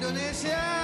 Indonesia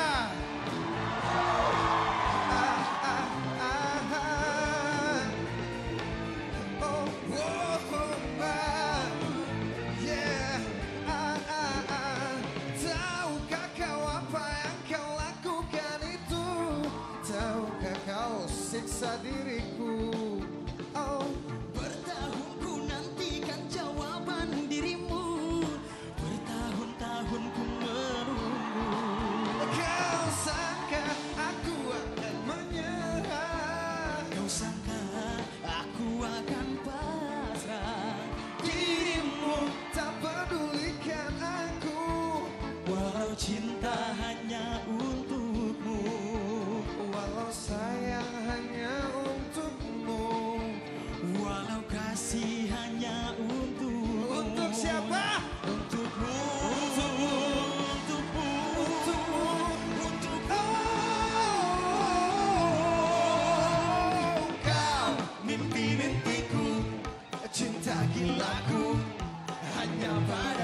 I'll find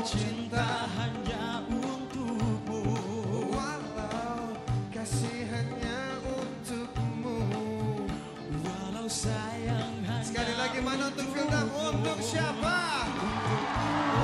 cinta hanya untukmu. Walau kasih hanya untukmu. Walau sayang hanya Sekali lagi mana untuk film Untuk siapa? Untukmu